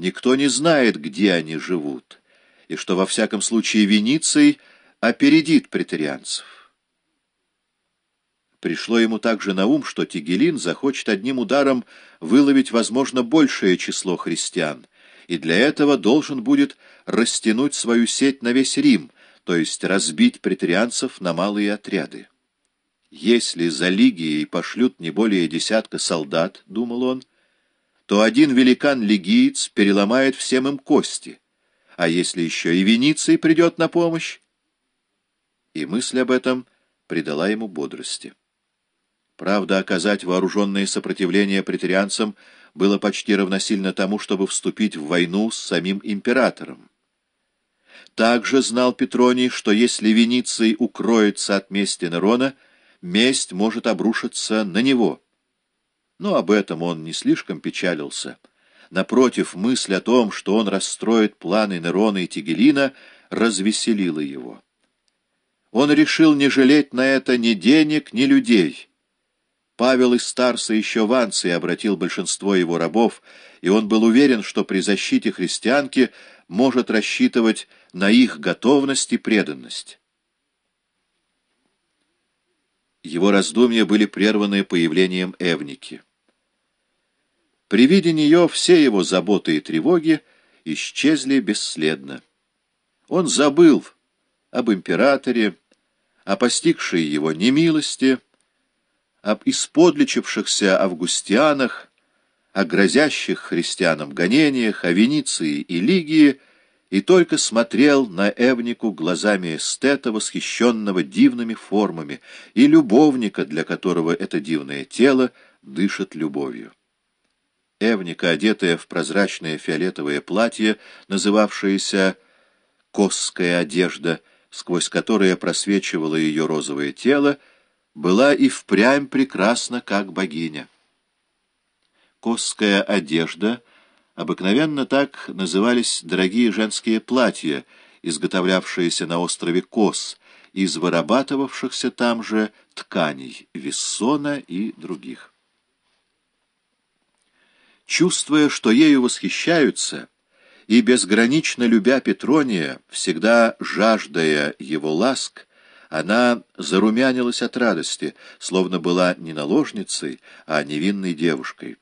никто не знает, где они живут, и что во всяком случае Вениций опередит претарианцев. Пришло ему также на ум, что Тигелин захочет одним ударом выловить, возможно, большее число христиан, и для этого должен будет растянуть свою сеть на весь Рим, то есть разбить претарианцев на малые отряды. Если за Лигией пошлют не более десятка солдат, — думал он, — то один великан-лигиец переломает всем им кости, а если еще и Вениций придет на помощь? И мысль об этом придала ему бодрости. Правда, оказать вооруженное сопротивление претарианцам было почти равносильно тому, чтобы вступить в войну с самим императором. Также знал Петроний, что если Вениций укроется от мести Нерона — месть может обрушиться на него. Но об этом он не слишком печалился. Напротив, мысль о том, что он расстроит планы Нерона и Тигелина, развеселила его. Он решил не жалеть на это ни денег, ни людей. Павел из Старса еще в Анции обратил большинство его рабов, и он был уверен, что при защите христианки может рассчитывать на их готовность и преданность. Его раздумья были прерваны появлением Эвники. При виде нее все его заботы и тревоги исчезли бесследно. Он забыл об императоре, о постигшей его немилости, об исподличившихся августианах, о грозящих христианам гонениях, о Венеции и Лигии, и только смотрел на Эвнику глазами эстета, восхищенного дивными формами, и любовника, для которого это дивное тело дышит любовью. Эвника, одетая в прозрачное фиолетовое платье, называвшееся «косская одежда», сквозь которое просвечивало ее розовое тело, была и впрямь прекрасна, как богиня. Косская одежда — Обыкновенно так назывались дорогие женские платья, изготовлявшиеся на острове Кос, из вырабатывавшихся там же тканей Виссона и других. Чувствуя, что ею восхищаются, и безгранично любя Петрония, всегда жаждая его ласк, она зарумянилась от радости, словно была не наложницей, а невинной девушкой.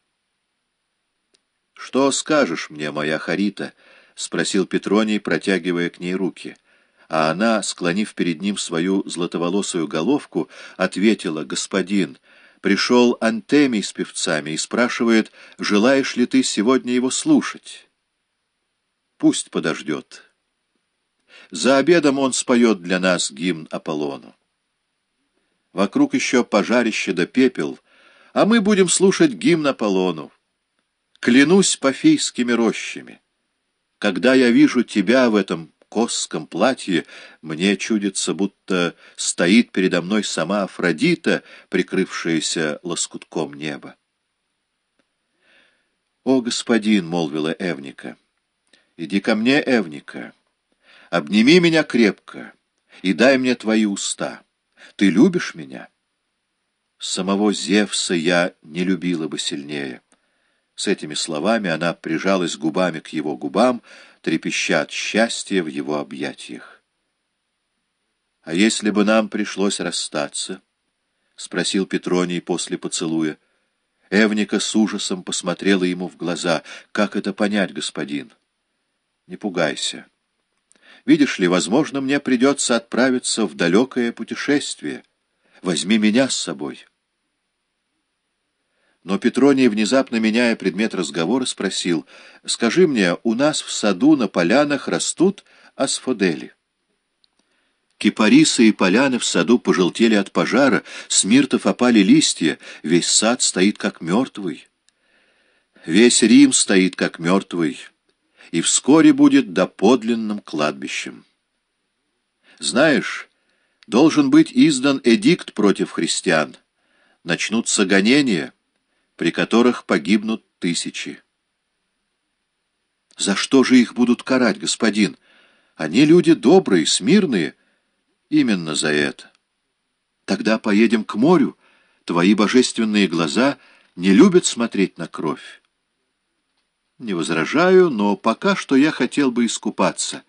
«Что скажешь мне, моя Харита?» — спросил Петроний, протягивая к ней руки. А она, склонив перед ним свою златоволосую головку, ответила, «Господин, пришел Антемий с певцами и спрашивает, желаешь ли ты сегодня его слушать?» «Пусть подождет. За обедом он споет для нас гимн Аполлону. Вокруг еще пожарище да пепел, а мы будем слушать гимн Аполлону. Клянусь пафийскими рощами. Когда я вижу тебя в этом косском платье, мне чудится, будто стоит передо мной сама Афродита, прикрывшаяся лоскутком неба. «О, господин!» — молвила Эвника. «Иди ко мне, Эвника, обними меня крепко и дай мне твои уста. Ты любишь меня?» Самого Зевса я не любила бы сильнее. С этими словами она прижалась губами к его губам, трепеща от счастья в его объятиях. — А если бы нам пришлось расстаться? — спросил Петроний после поцелуя. Эвника с ужасом посмотрела ему в глаза. — Как это понять, господин? — Не пугайся. Видишь ли, возможно, мне придется отправиться в далекое путешествие. Возьми меня с собой. — но Петроний, внезапно меняя предмет разговора, спросил, «Скажи мне, у нас в саду на полянах растут асфодели?» Кипарисы и поляны в саду пожелтели от пожара, с миртов опали листья, весь сад стоит как мертвый. Весь Рим стоит как мертвый, и вскоре будет доподлинным кладбищем. Знаешь, должен быть издан эдикт против христиан. Начнутся гонения — при которых погибнут тысячи. За что же их будут карать, господин? Они люди добрые, смирные. Именно за это. Тогда поедем к морю. Твои божественные глаза не любят смотреть на кровь. Не возражаю, но пока что я хотел бы искупаться.